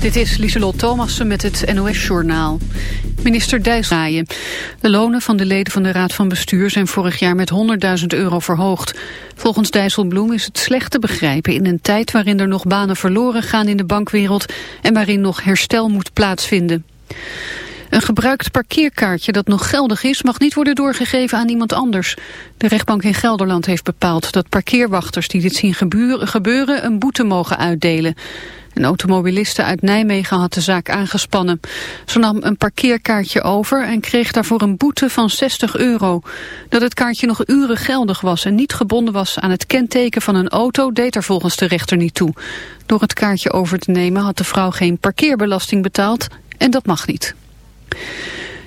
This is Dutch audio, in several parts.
Dit is Lieselot Thomassen met het NOS-journaal. Minister Dijsselbloem. De lonen van de leden van de Raad van Bestuur zijn vorig jaar met 100.000 euro verhoogd. Volgens Dijsselbloem is het slecht te begrijpen in een tijd waarin er nog banen verloren gaan in de bankwereld en waarin nog herstel moet plaatsvinden. Een gebruikt parkeerkaartje dat nog geldig is... mag niet worden doorgegeven aan iemand anders. De rechtbank in Gelderland heeft bepaald dat parkeerwachters... die dit zien gebeuren een boete mogen uitdelen. Een automobiliste uit Nijmegen had de zaak aangespannen. Ze nam een parkeerkaartje over en kreeg daarvoor een boete van 60 euro. Dat het kaartje nog uren geldig was en niet gebonden was aan het kenteken van een auto... deed er volgens de rechter niet toe. Door het kaartje over te nemen had de vrouw geen parkeerbelasting betaald en dat mag niet.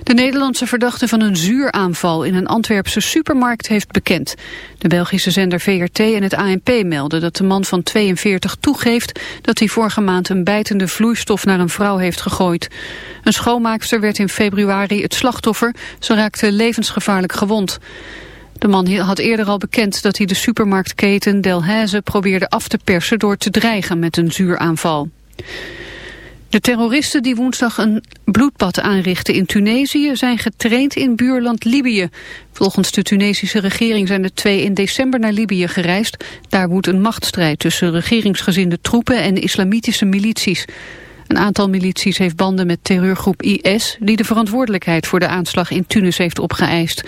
De Nederlandse verdachte van een zuuraanval in een Antwerpse supermarkt heeft bekend. De Belgische zender VRT en het ANP melden dat de man van 42 toegeeft dat hij vorige maand een bijtende vloeistof naar een vrouw heeft gegooid. Een schoonmaakster werd in februari het slachtoffer, ze raakte levensgevaarlijk gewond. De man had eerder al bekend dat hij de supermarktketen Delhaize probeerde af te persen door te dreigen met een zuuraanval. De terroristen die woensdag een bloedbad aanrichten in Tunesië zijn getraind in buurland Libië. Volgens de Tunesische regering zijn de twee in december naar Libië gereisd. Daar woedt een machtsstrijd tussen regeringsgezinde troepen en islamitische milities. Een aantal milities heeft banden met terreurgroep IS... die de verantwoordelijkheid voor de aanslag in Tunis heeft opgeëist.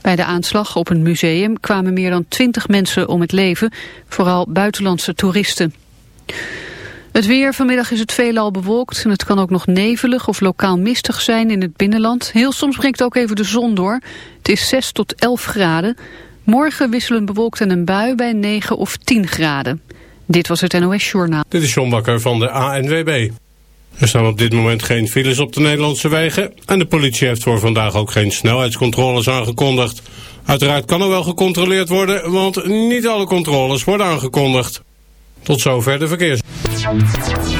Bij de aanslag op een museum kwamen meer dan twintig mensen om het leven... vooral buitenlandse toeristen. Het weer, vanmiddag is het veelal bewolkt en het kan ook nog nevelig of lokaal mistig zijn in het binnenland. Heel soms breekt ook even de zon door. Het is 6 tot 11 graden. Morgen wisselen bewolkt en een bui bij 9 of 10 graden. Dit was het NOS Journaal. Dit is John Bakker van de ANWB. Er staan op dit moment geen files op de Nederlandse wegen... en de politie heeft voor vandaag ook geen snelheidscontroles aangekondigd. Uiteraard kan er wel gecontroleerd worden, want niet alle controles worden aangekondigd. Tot zover de verkeers. Thank you.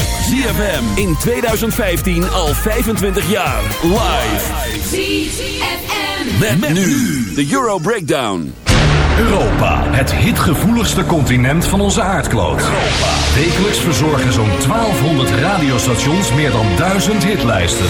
ZFM in 2015 al 25 jaar. Live. ZFM. Met, met nu de Euro Breakdown. Europa, het hitgevoeligste continent van onze aardkloot. Wekelijks verzorgen zo'n 1200 radiostations meer dan 1000 hitlijsten.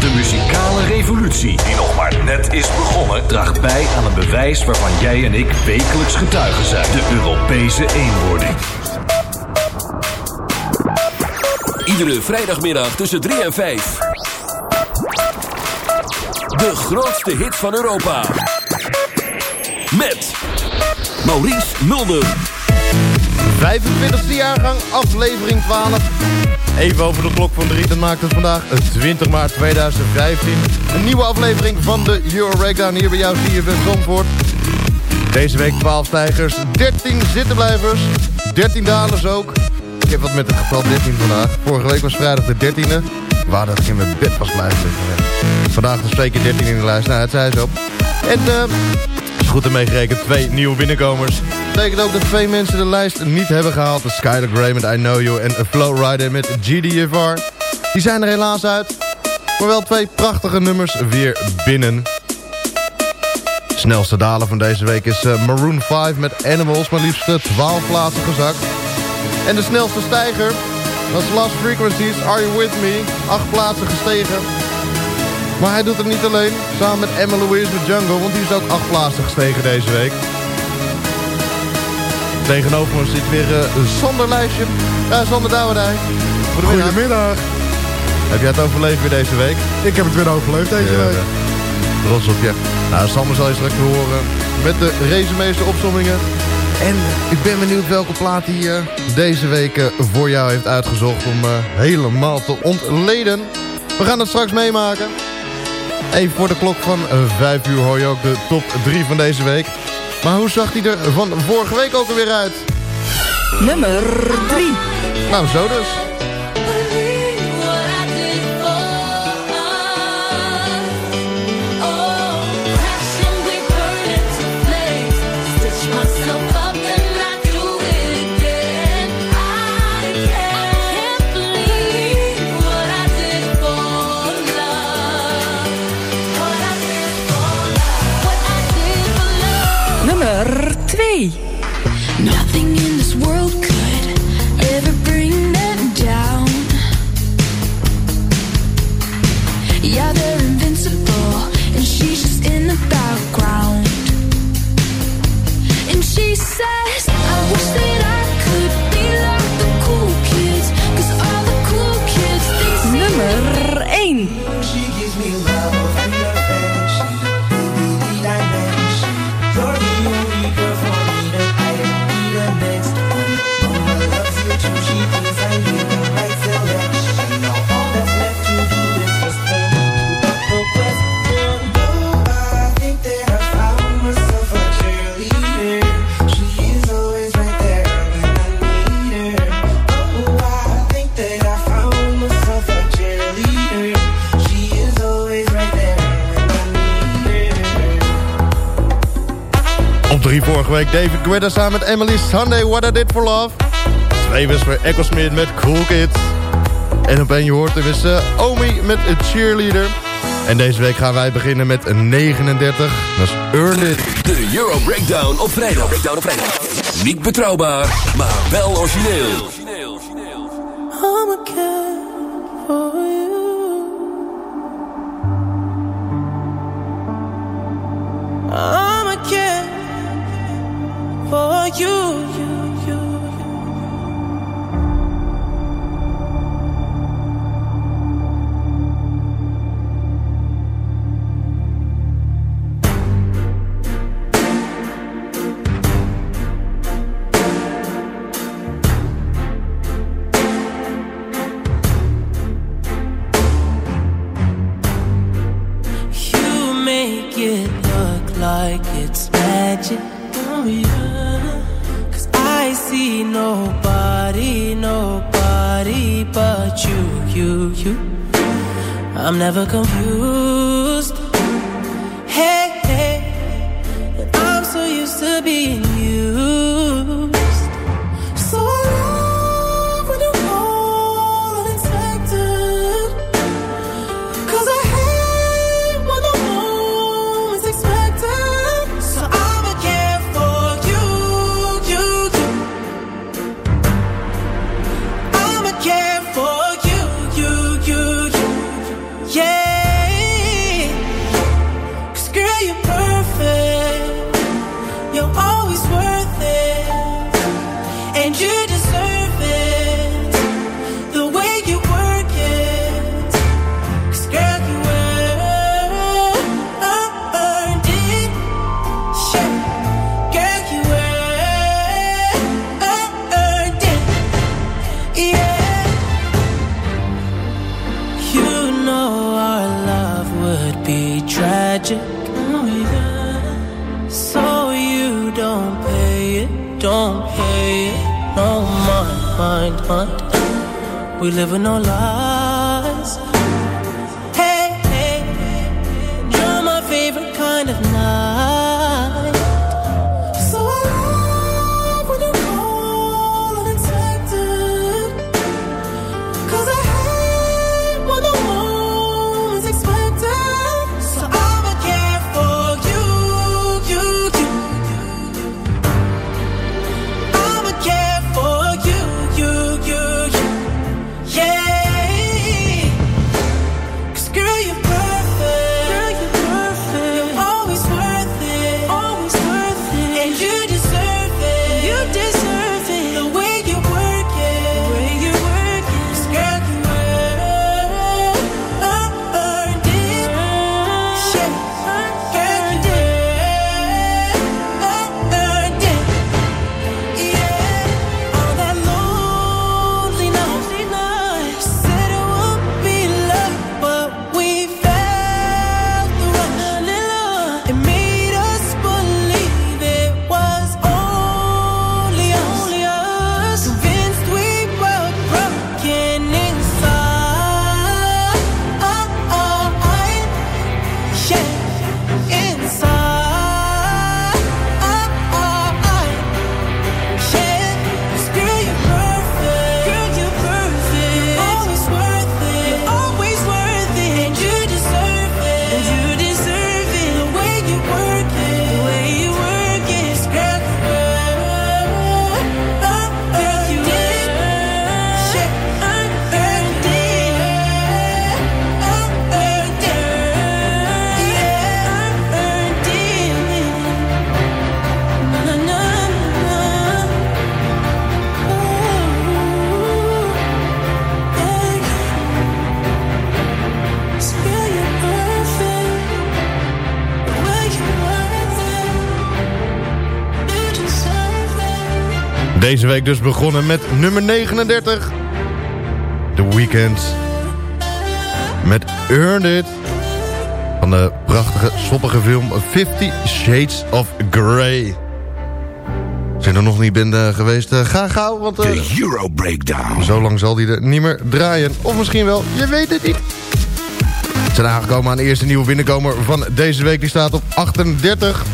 De muzikale revolutie, die nog maar net is begonnen, draagt bij aan een bewijs waarvan jij en ik wekelijks getuigen zijn: de Europese eenwording. Iedere vrijdagmiddag tussen 3 en 5. De grootste hit van Europa. Met Maurice Mulder. 25e jaargang, aflevering 12. Even over de klok van 3, dat maakt het vandaag 20 maart 2015. Een nieuwe aflevering van de Euro Breakdown hier bij jou, CFM Zandvoort. Deze week 12 stijgers, 13 zittenblijvers, 13 dalers ook. Ik heb wat met het getal 13 vandaag. Vorige week was vrijdag de 13e. Waar dat in mijn bed was blijven liggen. Vandaag dus twee keer 13 in de lijst. Nou, het zei zo. En uh, is goed ermee gerekend. Twee nieuwe binnenkomers. Betekent ook dat twee mensen de lijst niet hebben gehaald. Skyler Grey met I Know You en Flowrider met GDFR. Die zijn er helaas uit. Maar wel twee prachtige nummers weer binnen. Snelste daler van deze week is uh, Maroon 5 met Animals. Maar liefst 12 plaatsen gezakt. En de snelste stijger was Last Frequencies, Are You With Me? Acht plaatsen gestegen. Maar hij doet het niet alleen. Samen met Emma Louise met Jungle, want die is ook acht plaatsen gestegen deze week. Tegenover me zit weer uh, Sander Lijstje. Ja, Sander Douwendijk. Goedemiddag. Heb jij het overleefd weer deze week? Ik heb het weer overleefd deze ja, week. Trots op je. Nou, Sander zal je straks horen met de resumeeste opsommingen. En ik ben benieuwd welke plaat hij uh, deze week uh, voor jou heeft uitgezocht om uh, helemaal te ontleden. We gaan het straks meemaken. Even voor de klok van 5 uur hoor je ook de top 3 van deze week. Maar hoe zag hij er van vorige week ook alweer uit? Nummer 3. Nou, zo dus. Vorige week David Guetta samen met Emily Sunday What I Did For Love. Twee was voor Echo Smith met Cool Kids. En op één je hoort er is uh, Omi met een cheerleader. En deze week gaan wij beginnen met een 39. Dat is Earn It. De Euro Breakdown op vrijdag. Breakdown op vrijdag. Niet betrouwbaar, maar wel origineel. Don't pay. No mind, mind, mind. We live in no Deze week dus begonnen met nummer 39. The Weeknd. Met Earned It. Van de prachtige, soppige film Fifty Shades of Grey. Zijn er nog niet bent eh, geweest? Eh, ga gauw, want... eh, De Euro Breakdown. Zo lang zal die er niet meer draaien. Of misschien wel, je weet het niet. We zijn aangekomen aan de eerste nieuwe binnenkomer van deze week. Die staat op 38.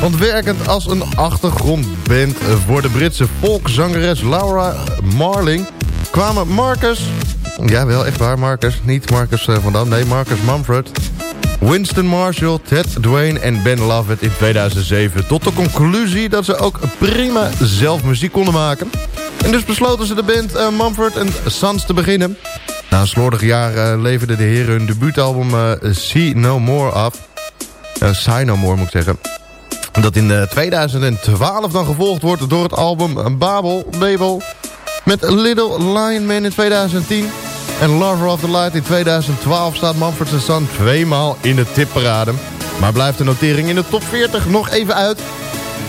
Want werkend als een achtergrondband voor de Britse folkzangeres Laura Marling... kwamen Marcus... Ja, wel echt waar, Marcus. Niet Marcus eh, van Dam, nee, Marcus Mumford... Winston Marshall, Ted Dwayne en Ben Lovett in 2007... tot de conclusie dat ze ook prima zelf muziek konden maken. En dus besloten ze de band eh, Mumford Sons te beginnen. Na een slordig jaar eh, leverden de heren hun debuutalbum See No More af. Uh, No More moet ik zeggen. Dat in eh, 2012 dan gevolgd wordt door het album Babel, Babel... met Little Lion Man in 2010... En Lover of the Light in 2012 staat Mumford Son tweemaal in de tipparade. Maar blijft de notering in de top 40 nog even uit.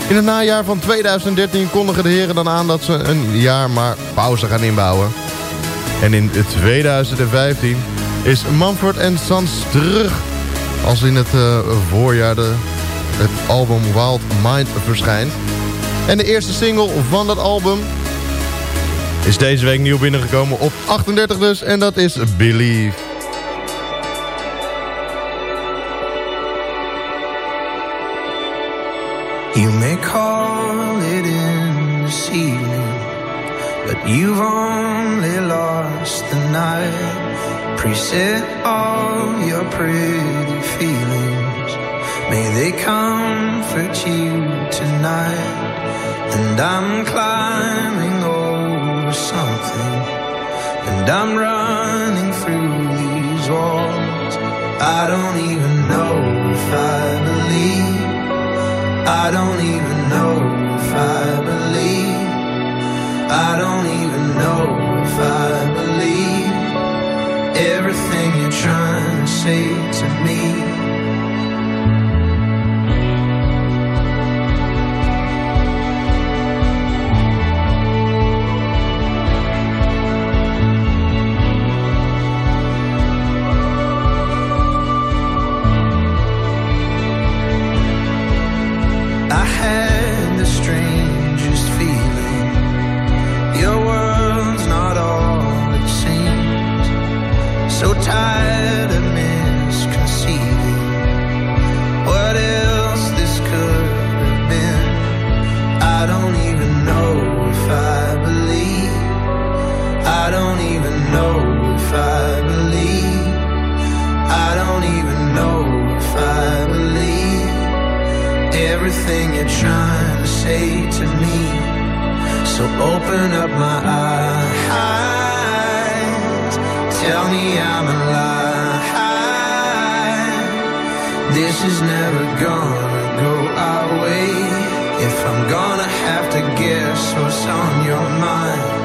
In het najaar van 2013 kondigen de heren dan aan dat ze een jaar maar pauze gaan inbouwen. En in 2015 is Mumford Sons terug. Als in het eh, voorjaar de, het album Wild Mind verschijnt. En de eerste single van dat album is deze week nieuw binnengekomen op 38 dus. En dat is Believe. You may call it in this evening, but you've only lost the night. Preset all your pretty feelings. May they comfort you tonight. And I'm climbing over something. And I'm running through these walls. I don't even know if I believe. I don't even know if I believe. I don't even know if I believe everything you're trying to say to me. This is never gonna go our way. If I'm gonna have to guess what's on your mind.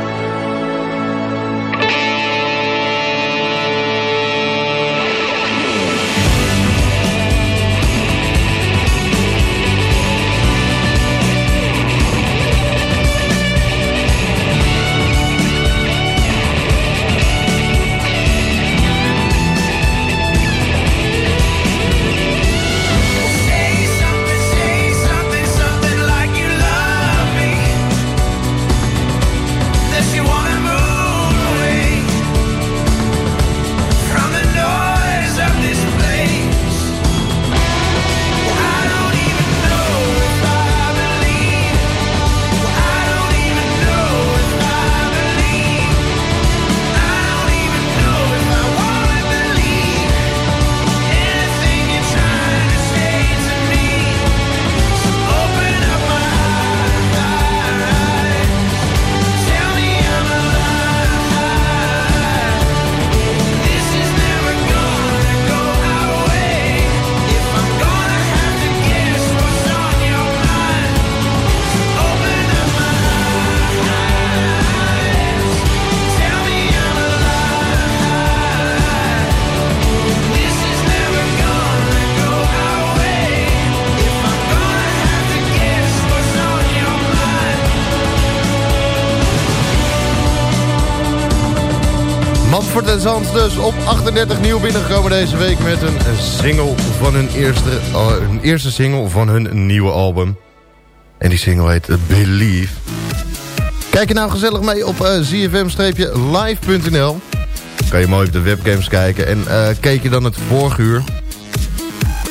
Dus op 38 nieuw binnengekomen deze week met een single van hun eerste, uh, hun eerste single van hun nieuwe album. En die single heet Believe. Kijk je nou gezellig mee op uh, zfm-live.nl. Kan je mooi op de webcams kijken. En uh, keek je dan het vorige uur.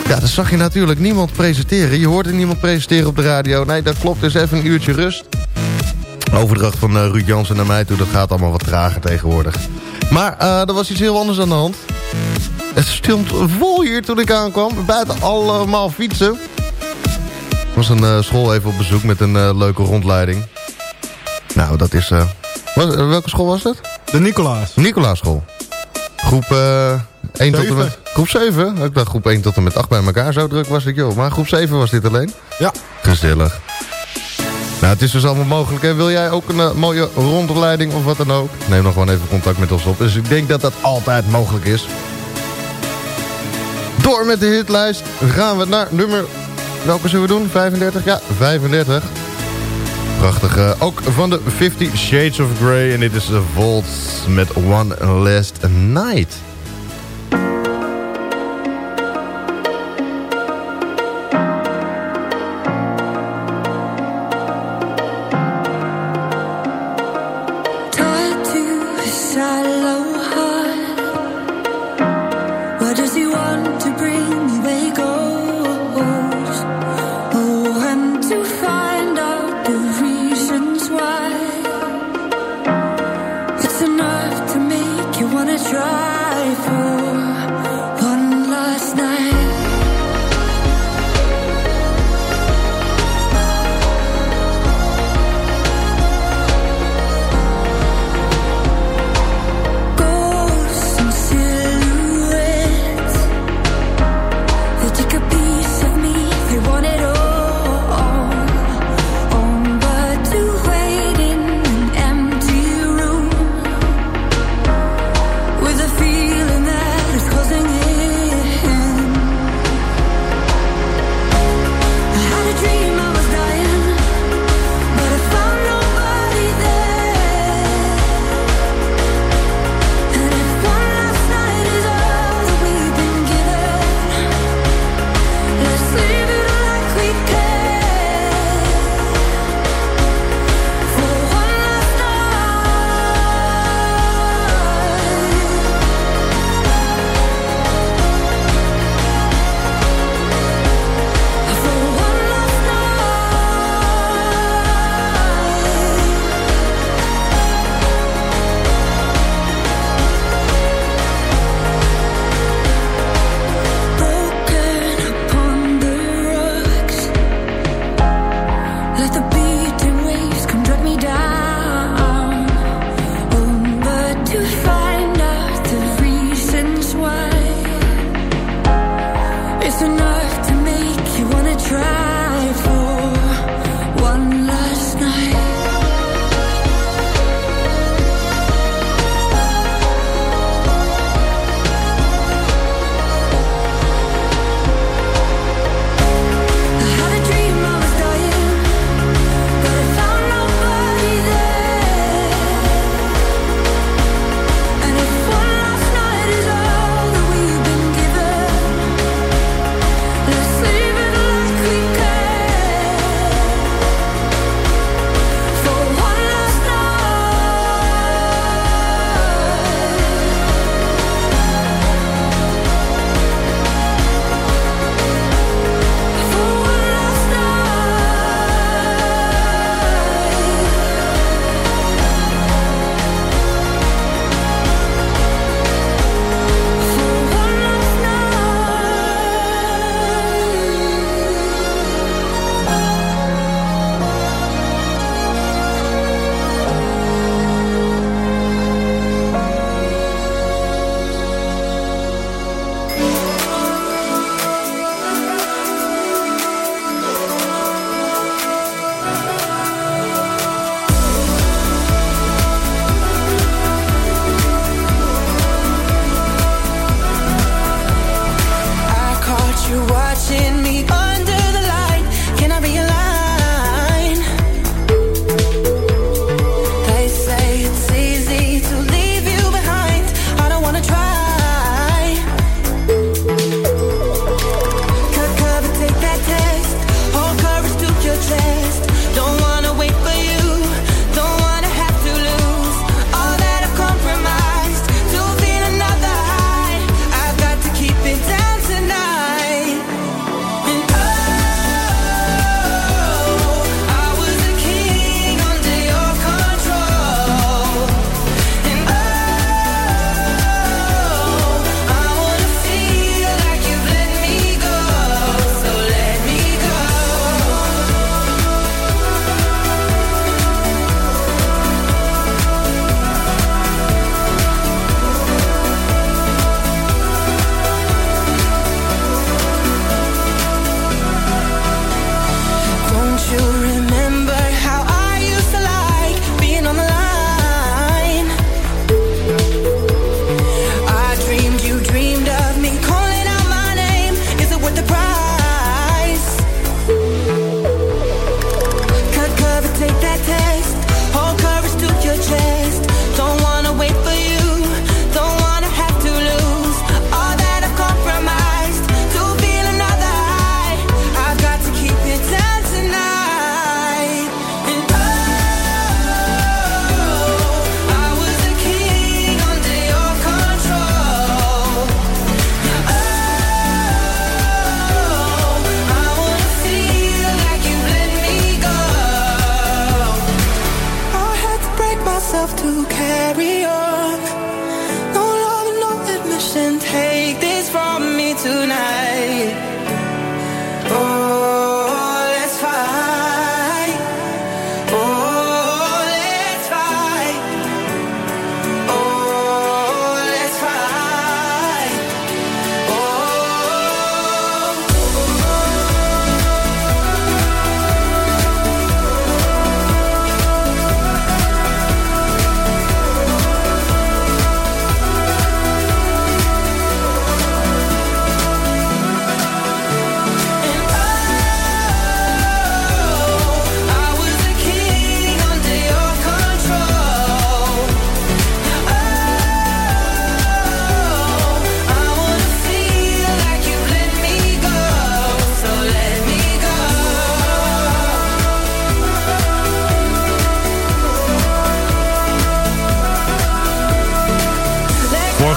Ja, dan zag je natuurlijk niemand presenteren. Je hoorde niemand presenteren op de radio. Nee, dat klopt. Dus even een uurtje rust. Overdracht van uh, Ruud Jansen naar mij toe. Dat gaat allemaal wat trager tegenwoordig. Maar uh, er was iets heel anders aan de hand. Het stond vol hier toen ik aankwam. Buiten allemaal fietsen. Ik was een uh, school even op bezoek met een uh, leuke rondleiding. Nou, dat is... Was, welke school was dat? De Nicolaas. Nicolaas school. Groep 1 tot en met... Groep 7? Ik dacht groep 1 tot en met 8 bij elkaar. Zo druk was ik, joh. Maar groep 7 was dit alleen? Ja. Gezellig. Nou, het is dus allemaal mogelijk. Hè? Wil jij ook een uh, mooie rondleiding of wat dan ook? Neem nog gewoon even contact met ons op. Dus ik denk dat dat altijd mogelijk is. Door met de hitlijst gaan we naar nummer... Welke zullen we doen? 35? Ja, 35. Prachtig. Uh, ook van de 50 Shades of Grey. En dit is The Vault met One Last Night.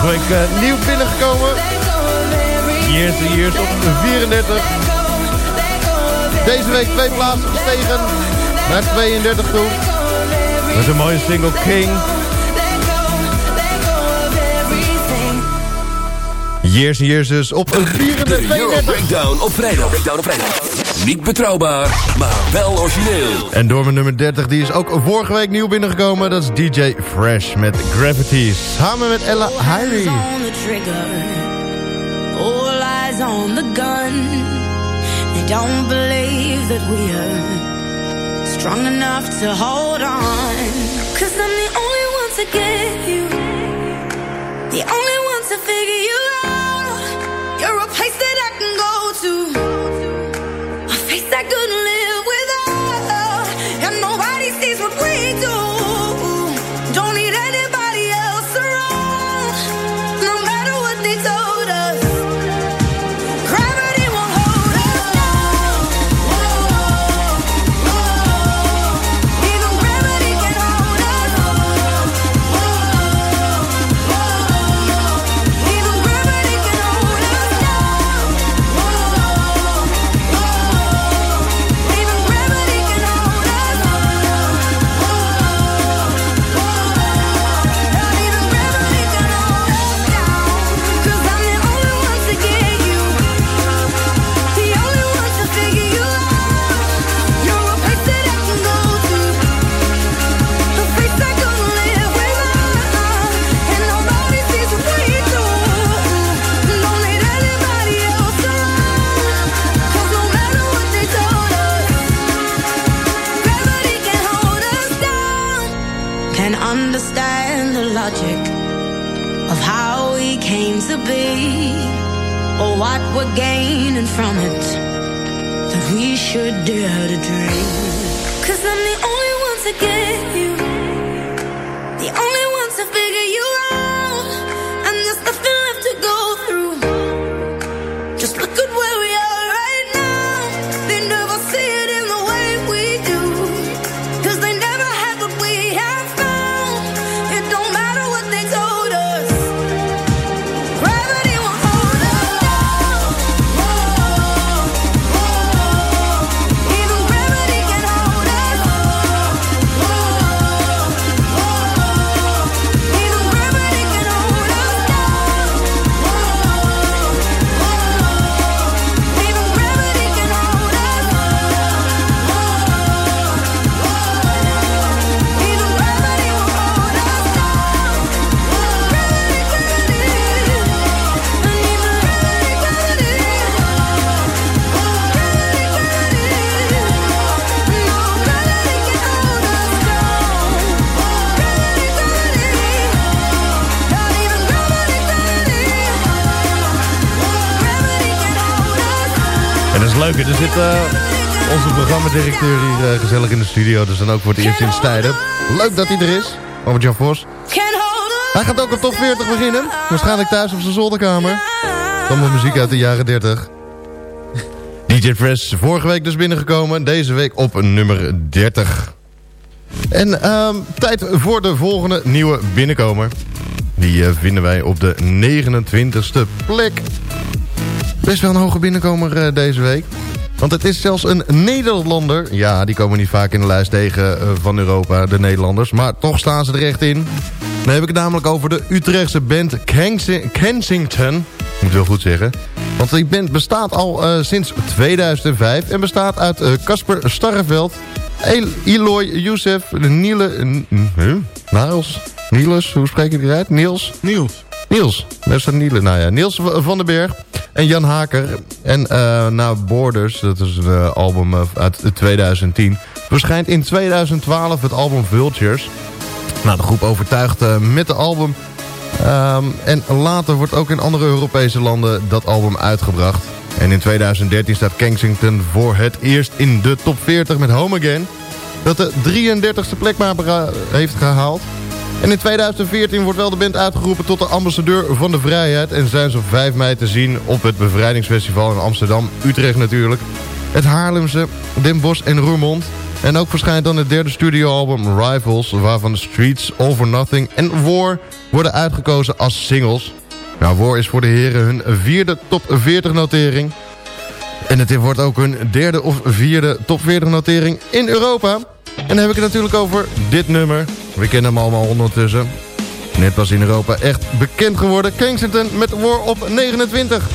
Vorige week eh, nieuw binnengekomen. Years and Years op de 34. Deze week twee plaatsen gestegen. Naar 32 toe. Met een mooie single King. Years and Years dus op een 34. De Euro Breakdown op vrijdag. Breakdown op vrijdag. Niet betrouwbaar, maar wel origineel. En door mijn nummer 30, die is ook vorige week nieuw binnengekomen. Dat is DJ Fresh met Gravity. Samen met Ella Hyrie. on the trigger, all eyes on the gun. They don't believe that we are strong enough to hold on. Cause I'm the only one to get you, the only from it that we should dare to dream. Cause I'm the only one to get you, leuk, er zit eh, onze programmadirecteur hier eh, gezellig in de studio. Dus dan ook voor het eerst sinds tijden. Leuk dat hij er is. Robert-Jan Vos. Hij gaat ook op top 40 beginnen. Waarschijnlijk thuis op zijn zolderkamer. Dan met muziek uit de jaren 30. DJ Fresh, vorige week dus binnengekomen. Deze week op nummer 30. En ehm, tijd voor de volgende nieuwe binnenkomer. Die eh, vinden wij op de 29ste plek. Best wel een hoge binnenkomer eh, deze week. Want het is zelfs een Nederlander. Ja, die komen niet vaak in de lijst tegen eh, van Europa, de Nederlanders. Maar toch staan ze er echt in. Dan heb ik het namelijk over de Utrechtse band Kensi- Kensington. Ik moet wel goed zeggen. Want die band bestaat al eh, sinds 2005. En bestaat uit Casper Starreveld, El Eloy Youssef, Niele... Niels? Niels, hoe spreek je die uit? Niels? Niels. Niels, daar Niele. Nou ja, Niels van den Berg en Jan Haker. En eh nou, Borders, dat is een eh, album eh, uit 2010. Verschijnt in 2012 het album Vultures. Nou, de groep overtuigt met de album. Ehm, en later wordt ook in andere Europese landen dat album uitgebracht. En in 2013 staat Kensington voor het eerst in de top 40 met Home Again. Dat de 33ste plek maar heeft gehaald. En in 2014 wordt wel de band uitgeroepen tot de ambassadeur van de vrijheid. En zijn ze op 5 mei te zien op het bevrijdingsfestival in Amsterdam. Utrecht natuurlijk. Het Haarlemse, Den en Roermond. En ook verschijnt dan het derde studioalbum Rivals... waarvan Streets, Over Nothing en War worden uitgekozen als singles. Nou, War is voor de heren hun vierde top 40 notering. En het wordt ook hun derde of vierde top 40 notering in Europa. En dan heb ik het natuurlijk over dit nummer. We kennen hem allemaal ondertussen. Net pas in Europa echt bekend geworden. Kensington met War op 29.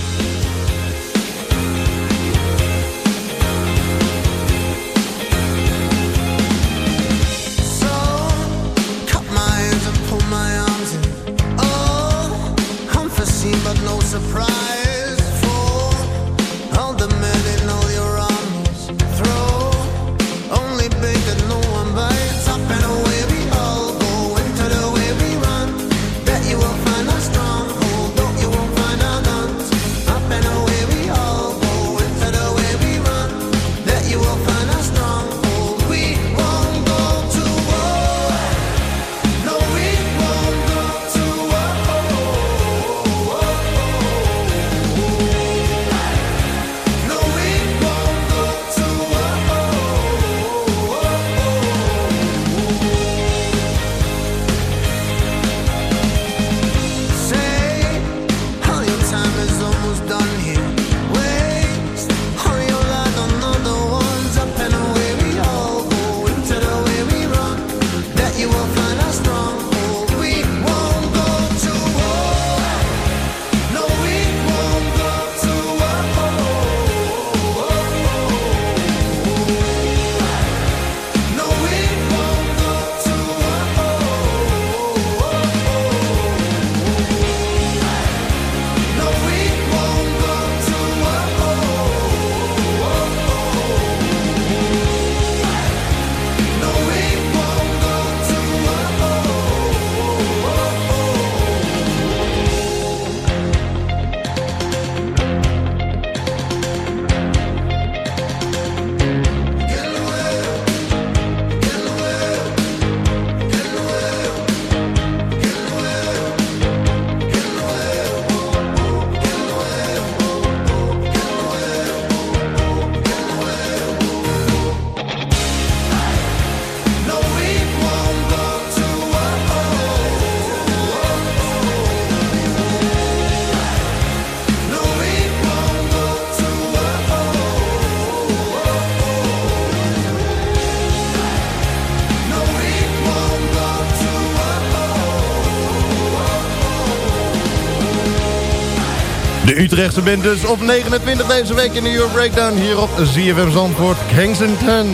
Utrechtse band dus op 29 deze week in de Euro Breakdown. Hier op ZFM Zandvoort, Kensington.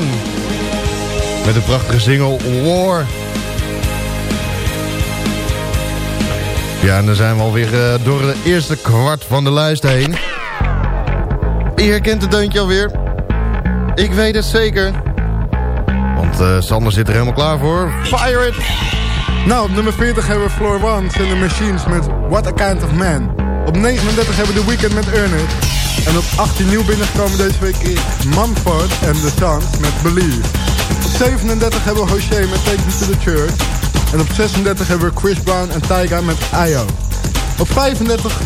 Met een prachtige single War. Ja, en dan zijn we alweer uh, door de eerste kwart van de lijst heen. Je herkent het deuntje alweer. Ik weet het zeker. Want uh, Sander zit er helemaal klaar voor. Fire it! Nou, op nummer 40 hebben we Floor One en de Machines met What a Kind of Man. Op 39 hebben we The Weeknd met Earn It. En op 18 nieuw binnengekomen deze week is Mumford en The Sons met Believe. Op 37 hebben we Hoshé met Take Me to the Church. En op 36 hebben we Chris Brown en Tyga met Io. Op 35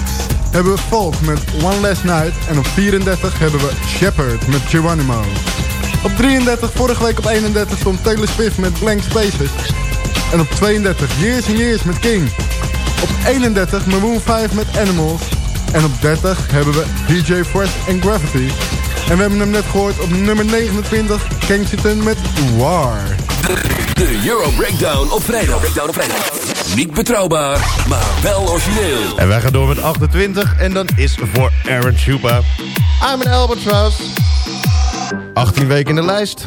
hebben we Folk met One Last Night. En op 34 hebben we Shepherd met Geronimo. Op 33, vorige week op 31 stond Taylor Swift met Blank Spaces. En op 32 Years and Years met King. Op 31 Maroon 5 met Animals. En op 30 hebben we DJ Fresh en Gravity. En we hebben hem net gehoord op nummer 29 Kensington met War. De Euro Breakdown op vrijdag. Breakdown op vrijdag. Niet betrouwbaar, maar wel origineel. En wij gaan door met 28 en dan is voor Aaron Chupa. I'm an Albatross. 18 weken in de lijst.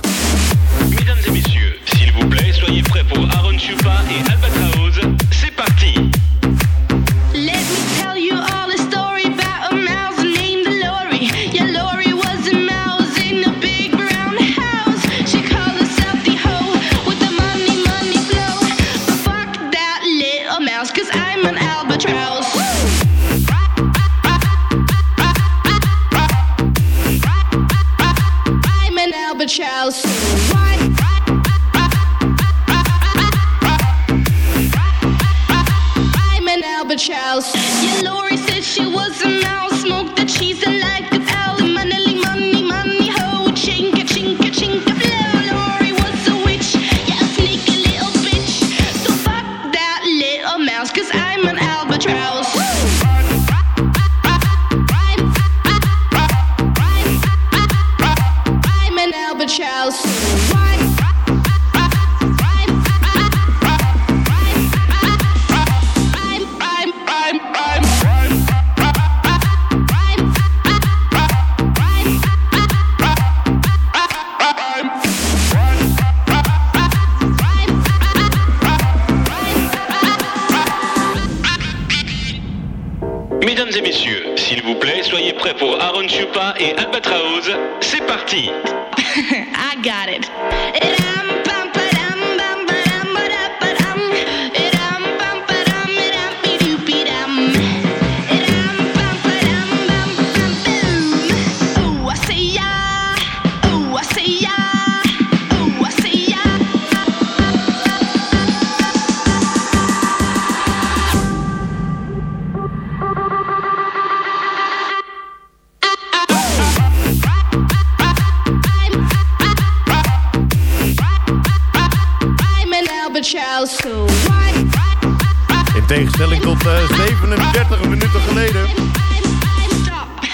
Tegenstelling tot eh, 37 minuten geleden.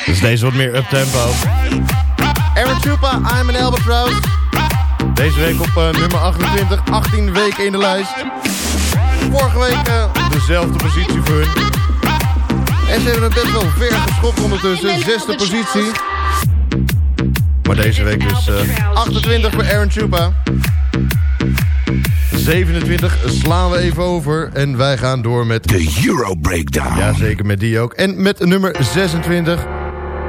Dus deze wat meer uptempo. Aaron Chupa, I'm an Albatross. Deze week op eh, nummer 28, 18 weken in de lijst. Vorige week eh, dezelfde positie voor hun. En ze hebben het best wel ver geschopt ondertussen, zesde positie. Maar deze week dus eh, 28 voor Aaron Chupa. 27 slaan we even over. En wij gaan door met... De Euro Breakdown. Jazeker, met die ook. En met nummer 26.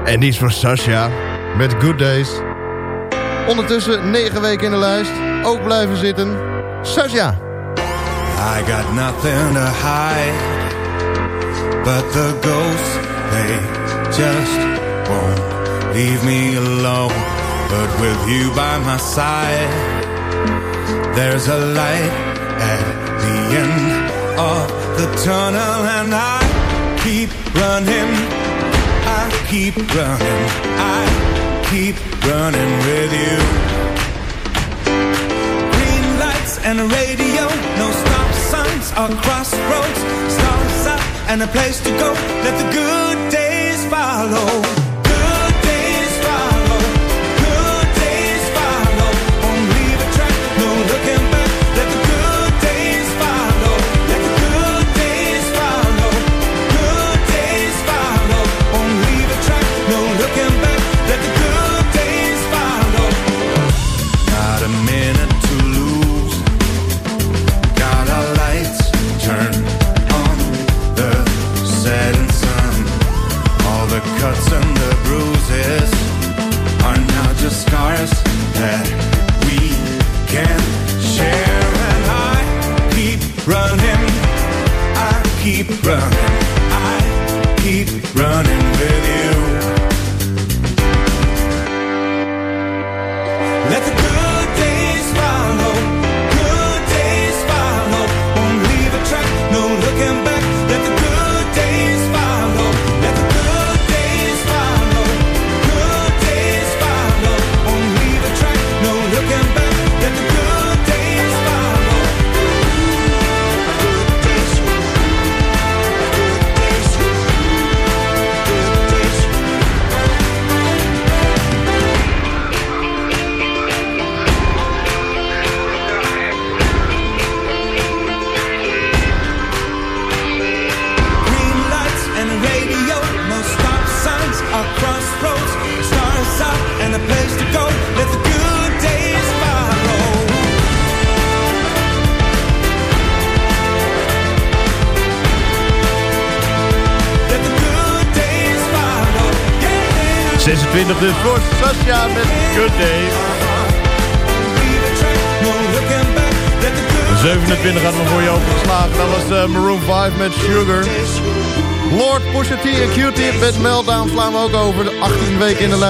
En die is voor Sasha. Met Good Days. Ondertussen 9 weken in de lijst. Ook blijven zitten. Sasha. I got nothing to hide But the ghosts, they just won't leave me alone But with you by my side There's a light at the end of the tunnel And I keep running I keep running I keep running with you Green lights and a radio, no stop signs or crossroads. Stars up and a place to go. Let the good days follow.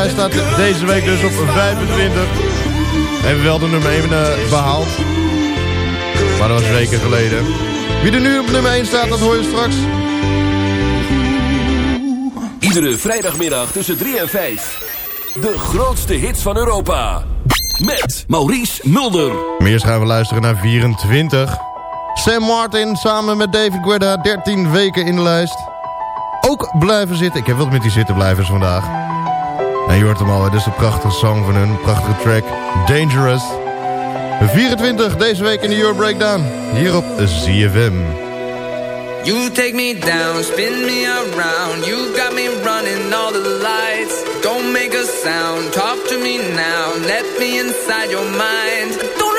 Lijst staat deze week dus op 25. Hebben we wel de nummer 1 eh, behaald. Maar dat was weken geleden. Wie er nu op nummer 1 staat, dat hoor je straks. Iedere vrijdagmiddag tussen 3 en 5. De grootste hits van Europa. Met Maurice Mulder. Eerst gaan we luisteren naar 24. Sam Martin samen met David Guetta, 13 weken in de lijst. Ook blijven zitten. Ik heb wat met die zittenblijvers vandaag. En je hoort hem al, het is een prachtige song van hun, een prachtige track. Dangerous. 24 deze week in de Euro Breakdown. Hier op ZFM. You take me down, spin me around. You got me running all the lights. Don't make a sound, talk to me now. Let me inside your mind.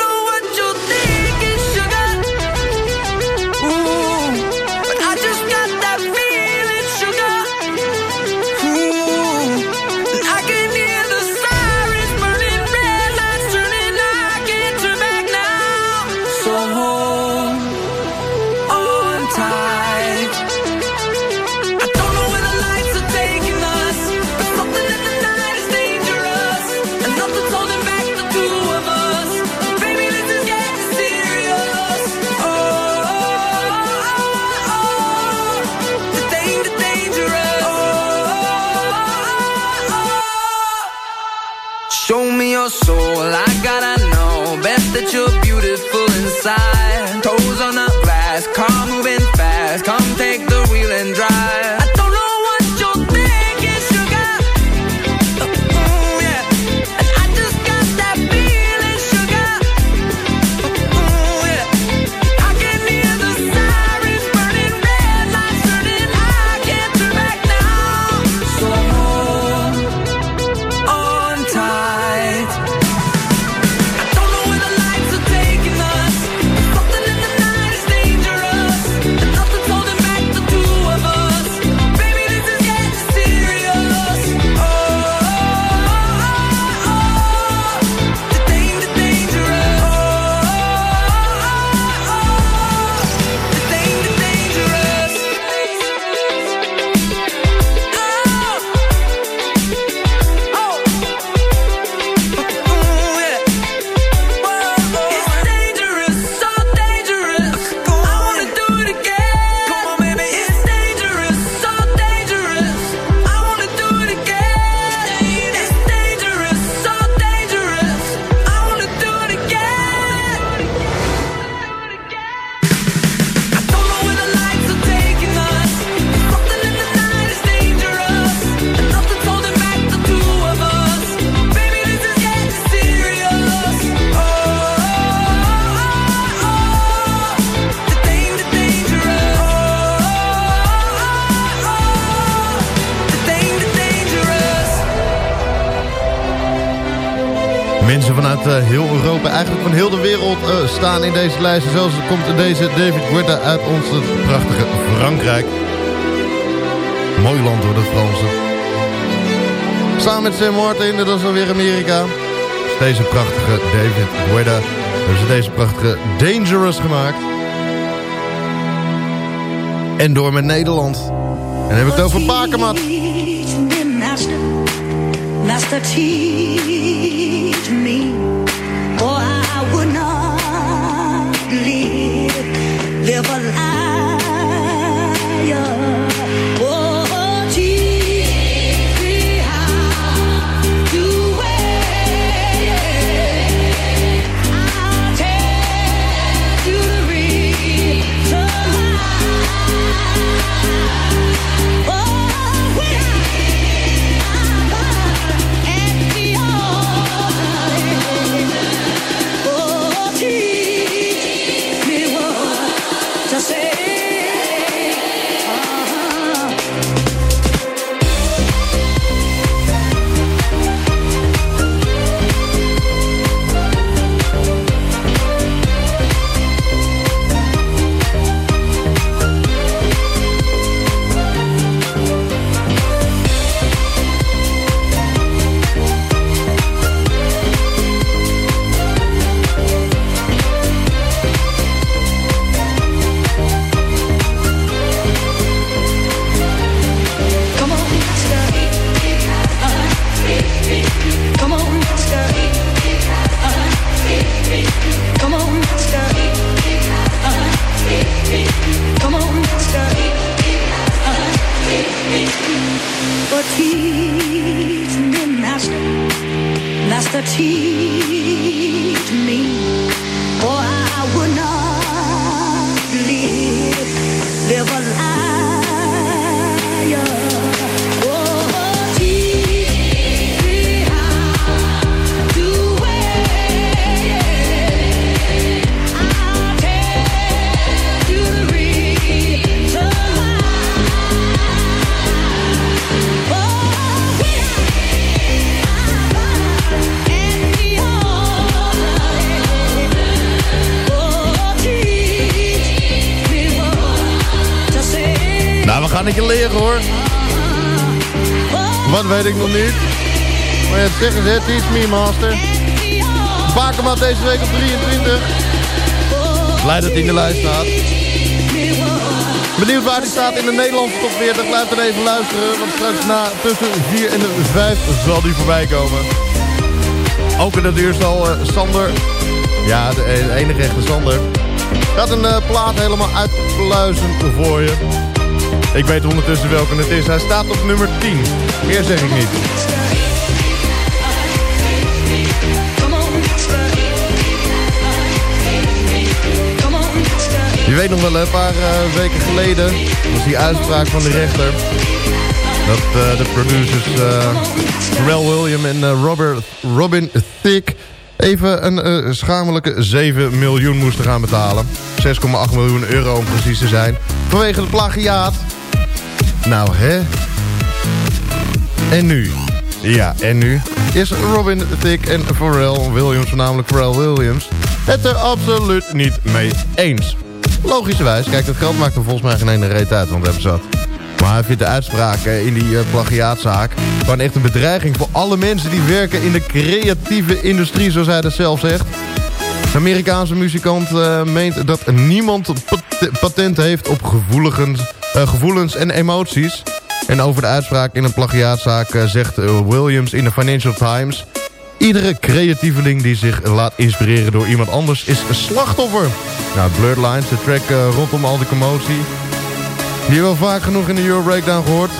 in deze lijst. Zelfs komt deze David Guetta uit onze prachtige Frankrijk. Mooi land door de Fransen. Samen met Sam Martin, dat is alweer Amerika. Dus deze prachtige David Guetta. Hebben ze deze prachtige Dangerous gemaakt. En door met Nederland. En dan heb ik het over Bakermat. Master, master teach me unbelievable. I Mannetje leren hoor. Wat weet ik nog niet. Maar ja, zeg eens, hè, teach me master. Bakermat deze week op 23. Blij dat hij in de lijst staat. Benieuwd waar hij staat in de Nederlandse top 40. Blijf er even luisteren, want straks na tussen 4 en 5 zal die voorbij komen. Ook in het eerste al eh, Sander. Ja, de, de enige echte Sander. Gaat een eh, plaat helemaal uitpluizen voor je. Ik weet ondertussen welke het is. Hij staat op nummer 10. Meer zeg ik niet. Je weet nog wel, een paar eh, weken geleden was die uitspraak van de rechter. Dat eh, de producers uh, Pharrell William en eh, Robert, Robin Thicke even een eh, schamelijke 7 miljoen moesten gaan betalen. 6,8 miljoen euro om precies te zijn. Vanwege de plagiaat. Nou, hè? En nu? Ja, en nu is Robin Thicke en Pharrell Williams, voornamelijk Pharrell Williams, het er absoluut niet mee eens. Logischerwijs, kijk, dat geld maakt er volgens mij geen ene reet uit, want we hebben zat. Maar hij vindt de uitspraak eh, in die eh, plagiaatzaak gewoon echt een bedreiging voor alle mensen die werken in de creatieve industrie, zoals hij dat zelf zegt. De Amerikaanse muzikant eh, meent dat niemand pat- patent heeft op gevoeligens, eh, gevoelens en emoties. En over de uitspraak in een plagiaatzaak eh, zegt eh, Williams in de Financial Times... Iedere creatieveling die zich laat inspireren door iemand anders is een slachtoffer. Nou, Blurred Lines, de track eh, rondom al die commotie... Die hebben we vaak genoeg in de Euro Breakdown gehoord.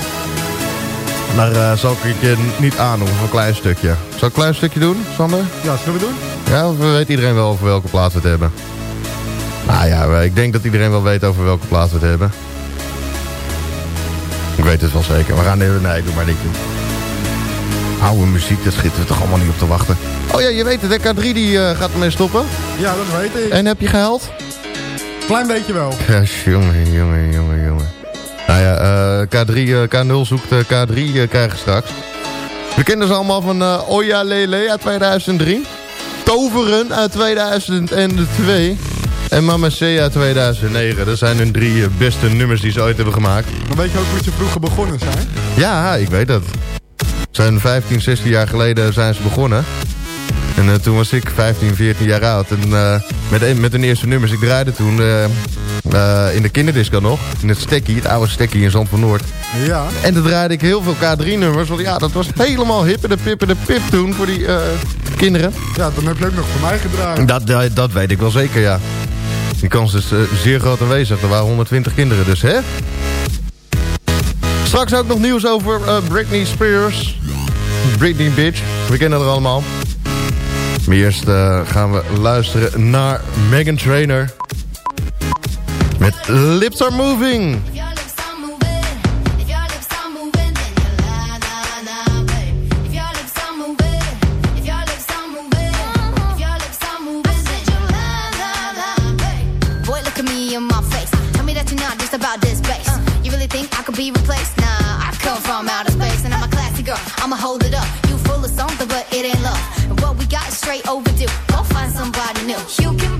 Maar eh, zal ik je niet aandoen voor een klein stukje. Zal ik een klein stukje doen, Sander? Ja, zullen we doen? Ja, of weet iedereen wel over welke plaats we het hebben? Nou ja, ik denk dat iedereen wel weet over welke plaats we het hebben. Weet het wel zeker. We gaan... Nee, nee doe maar niet. Oude muziek, daar schieten we toch allemaal niet op te wachten. Oh ja, je weet het, hè? K3 die eh, gaat ermee stoppen. Ja, dat weet ik. En heb je gehaald? Klein beetje wel. Ja, jongen, jongen, jongen, jongen. Nou ja, eh, K3, eh, K0 zoekt eh, K3 eh, krijgen straks. We kennen ze allemaal van eh, Oya Lele uit 2003. Toveren uit 2002. En Mama uit 2009. Dat zijn hun drie eh, beste nummers die ze ooit hebben gemaakt. Maar weet je ook hoe ze vroeger begonnen zijn? Ja, ik weet dat. Zijn 15, 16 jaar geleden zijn ze begonnen. En eh, toen was ik 15, 14 jaar oud. En eh, met, een- met hun eerste nummers. Ik draaide toen in de kinderdisco nog. In het Stekkie, het oude Stekkie in Zand van Noord. Ja. En toen draaide ik heel veel K3-nummers. Want ja, dat was helemaal hip en de pip en de pip toen voor die kinderen. Ja, dan heb je ook nog voor mij gedraaid. Dat, dat, dat weet ik wel zeker, ja. Die kans is eh, zeer groot aanwezig. Er waren 120 kinderen, dus hè? Straks ook nog nieuws over eh, Britney Spears. Britney Bitch. We kennen haar allemaal. Maar eerst eh, gaan we luisteren naar Megan Trainor. Met Lips Are Moving. Straight overdue. Go find somebody new. You can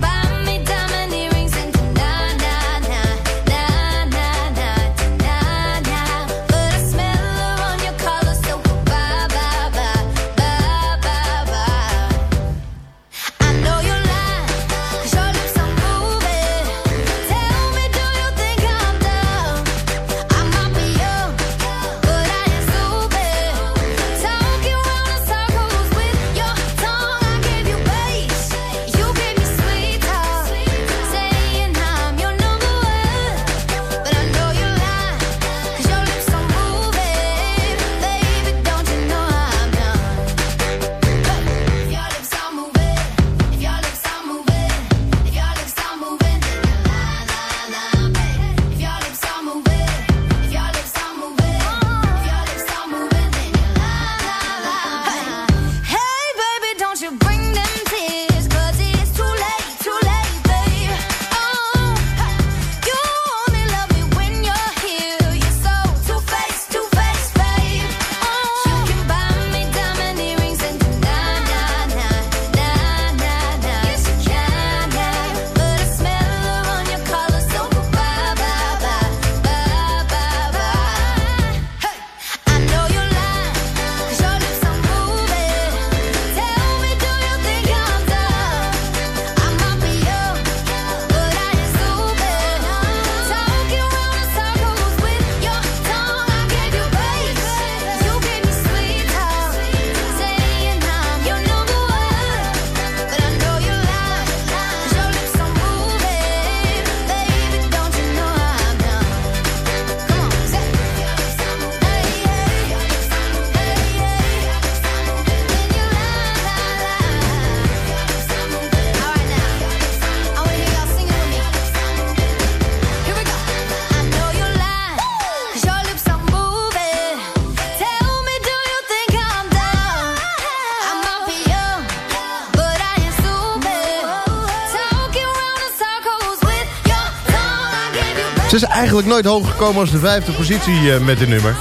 eigenlijk nooit hoger gekomen als de vijfde positie eh, met dit nummer.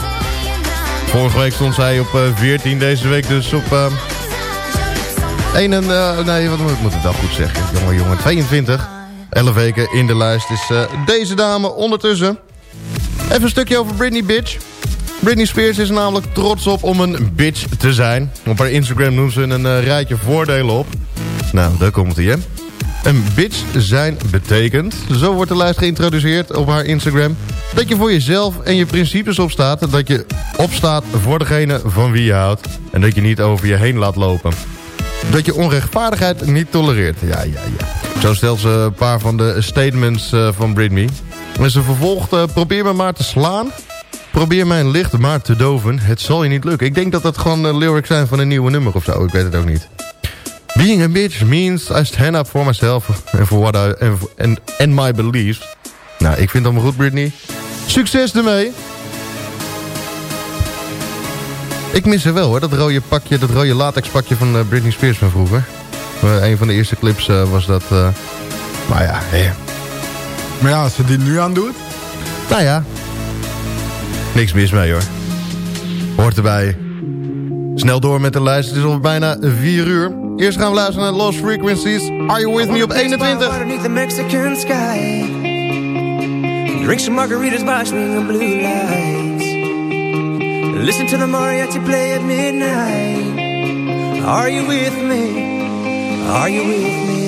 Vorige week stond zij op eh, 14, deze week dus op... eh 1 en, eh, nee, wat moet, moet ik dat goed zeggen? Jongen, jongen, 22. 11 weken in de lijst is eh, deze dame ondertussen. Even een stukje over Britney Bitch. Britney Spears is namelijk trots op om een bitch te zijn. Op haar Instagram noemt ze een eh, rijtje voordelen op. Nou, daar komt hij, hè. Een bitch zijn betekent, zo wordt de lijst geïntroduceerd op haar Instagram... dat je voor jezelf en je principes opstaat... dat je opstaat voor degene van wie je houdt... en dat je niet over je heen laat lopen. Dat je onrechtvaardigheid niet tolereert. Ja, ja, ja. Zo stelt ze een paar van de statements eh, van Britney. En ze vervolgt, eh, probeer me maar te slaan... Probeer mijn licht maar te doven. Het zal je niet lukken. Ik denk dat dat gewoon uh, lyrics zijn van een nieuwe nummer of zo. Ik weet het ook niet. Being a bitch means I stand up for myself and for what I and, and, and my beliefs. Nou, ik vind het allemaal goed, Britney. Succes ermee. Ik mis er wel hoor, dat rode pakje, dat rode latex pakje van uh, Britney Spears van vroeger. Uh, een van de eerste clips uh, was dat. maar ja, hey. Maar ja, als ze die nu aan doet. Nou ja, niks mis mee hoor. Hoort erbij. Snel door met de lijst, het is al bijna 4 uur. Eerst gaan we luisteren naar Lost Frequencies. Are You With Me op 21. Underneath the Mexican sky Drink some margaritas by swinging blue lights Listen to the mariachi play at midnight Are you with me? Are you with me?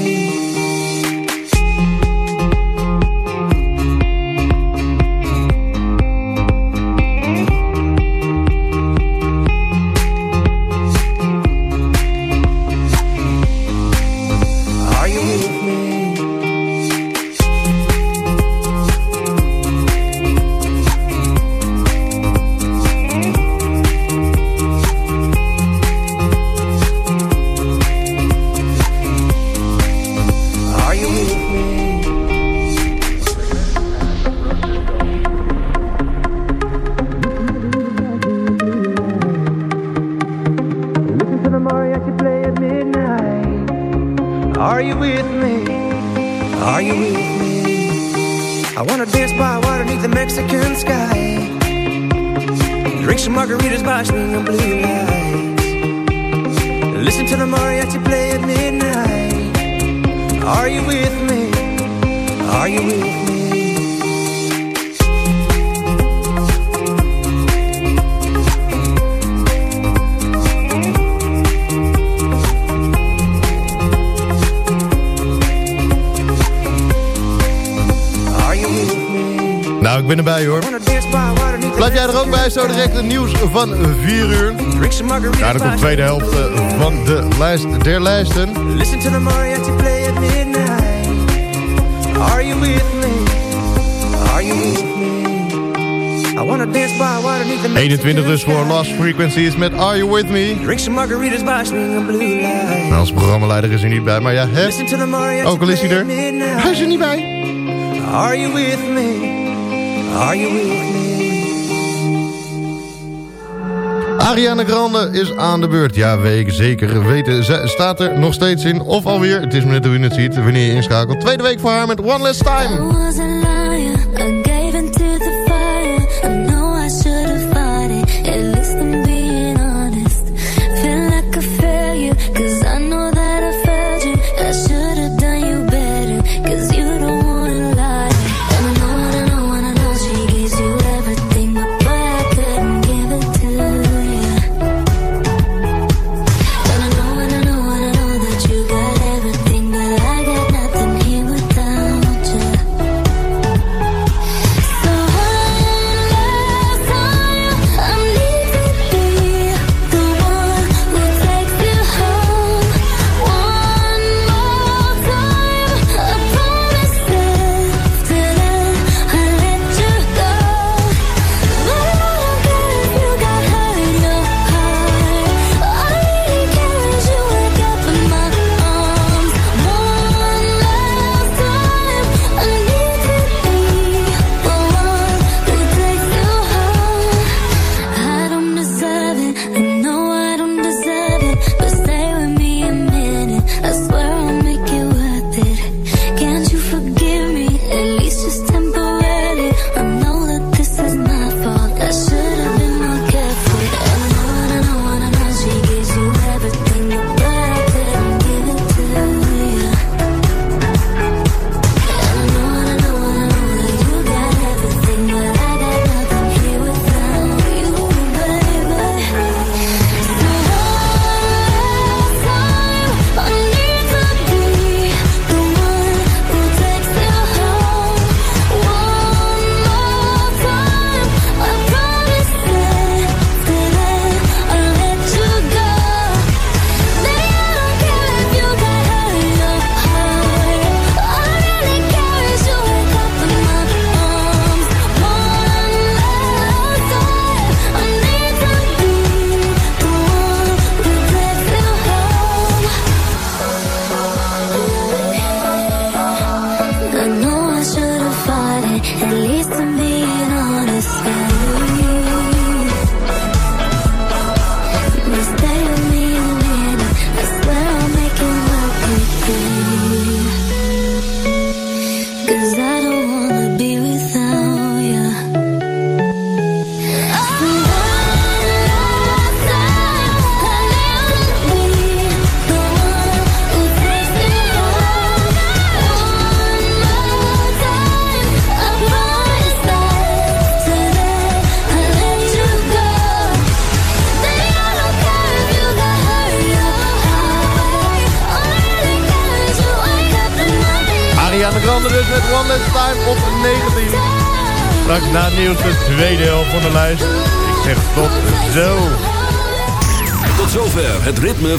Hoor. Blijf jij er ook bij, zo direct het nieuws van 4 uur. Dan komt de tweede helft eh, van de lijst der lijsten. Listen to the mariachi play at midnight. Are you with me? Are you with me? I wanna dance by water beneath the 21 dus voor Lost Frequencies met Are You With Me? Drink some margaritas by blue lights. Nou, als programmaleider is hij niet bij, maar ja, hè? Ook al is hij er. Hij is er niet bij. Are you with me? Are you with me? Ariana Grande is aan de beurt. Ja, weet ik zeker weten. Ze staat er nog steeds in. Of alweer, het is maar net hoe je het ziet, wanneer je inschakelt. Tweede week voor haar met One Last Time.